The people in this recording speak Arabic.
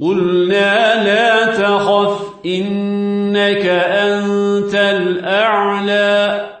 قلنا لا تخف إنك أنت الأعلى.